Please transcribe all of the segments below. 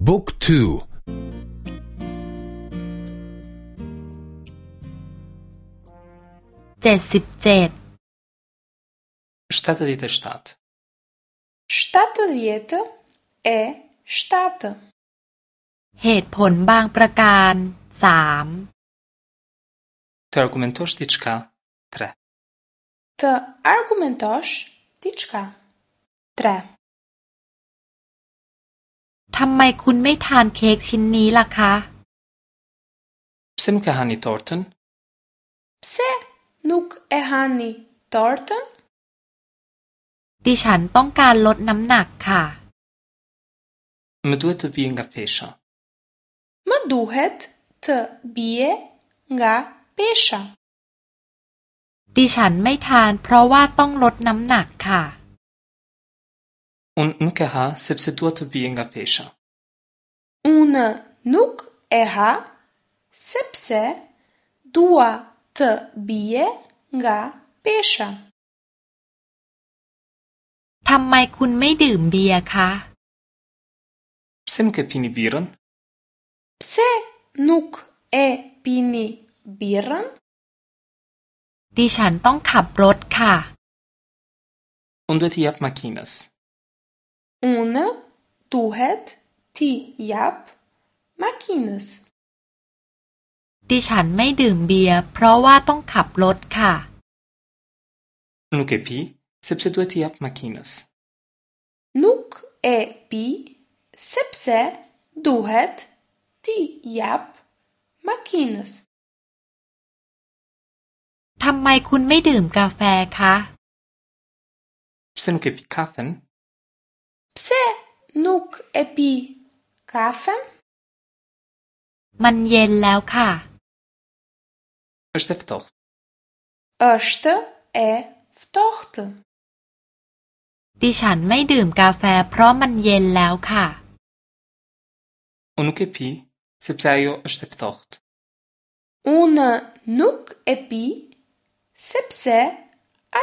Book 2 77 77 7-7 7-7 Herë pënë bankë për Të argumentosh diçka, tre Të argumentosh diçka, tre ทำไมคุณไม่ทานเค้กชิ้นนี้ล่ะคะ Pse më ke hani tortën? Pse nuk e hani tortën? ดิฉันต้องการลดน้ำหนักค่ะ Më duhet të bie nga pesha. Më duhet të bie nga pesha. ดิฉันไม่ทานเพราะว่าต้องลดน้ำหนักค่ะ Unë nuk e ha sepse dua të bie nga pesha. Unë nuk e ha sepse dua të bie nga pesha. Tamaj kun me dëm bia ka? Pse nuk pini birën? Pse nuk e pini birën? Ti shan tong kap rot ka. Unë dhe ti jep makines. Unë duhet ที่ยับมาคินัสดิฉันไม่ดื่มเบียร์เพราะว่าต้องขับรถค่ะนุกเอพีเซปเซตัวที่ยับมาคินสนุกเอพีเซปเซดูเฮที่ยับมาคินัสทำไมคุณไม่ดื่มกาแฟคะเซนุกเอพีคาเฟนเซนุกเอพี Kafe? Man jel lau ka. Êshtë e ftoht. Êshtë e ftoht. Di shan me i kafe pro man jel lau ka. Unë nuk e pi, sepse ajo është e ftoht. Unë nuk e pi, sepse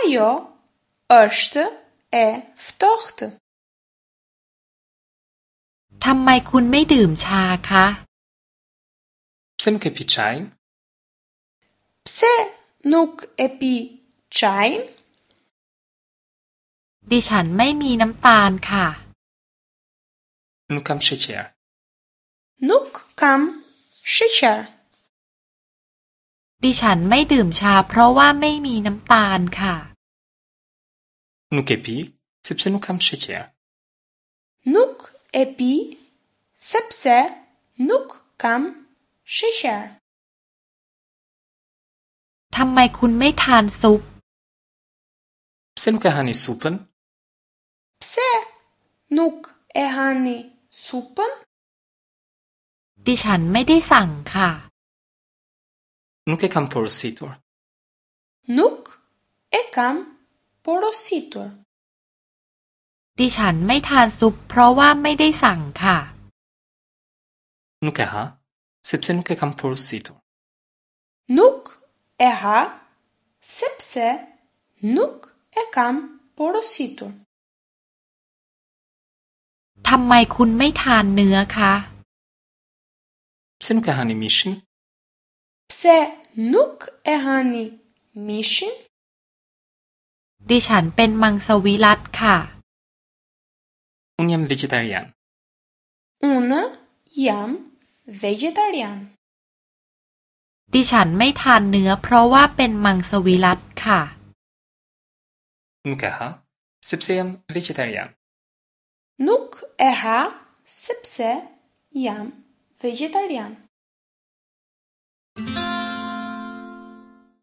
ajo është e ftoht. ทำไมคุณไม่ดื่มชาคะเซมเคปิชายเซนุกเอปิชายดิฉันไม่มีน้ำตาลค่ะ นุกัมเชเชียนุกคัมเชเชียดิฉันไม่ดื่มชาเพราะว่าไม่มีน้ำตาลค่ะ นุกเอปีซิปเซนุกัมเชเชียนุก e pi sepse nuk kam sheqer. Tamaj kun me tan sup. Pse nuk e hani supën? Pse nuk e hani supën? Ti shan me di sang ka. Nuk e kam porositur. Nuk e kam porositur. ดิฉันไม่ทานซุปเพราะว่าไม่ได้สั่งค่ะนุกเอฮะเซปเซนุกเอคัมโพรสิตุนุกเอฮะเซปเซนุกเอคัมโพรสิตุทำไมคุณไม่ทานเนื้อคะเซนุกเอฮานิมิชินเซนุกเอฮานิมิชินดิฉันเป็นมังสวิรัตค่ะ Unë jam vegetarian. Unë jam vegetarian. Ti shan mej tan nërë pro wa pen mang ka. Nuk e ha, sepse jam vegetarian. Nuk e ha, sepse jam vegetarian.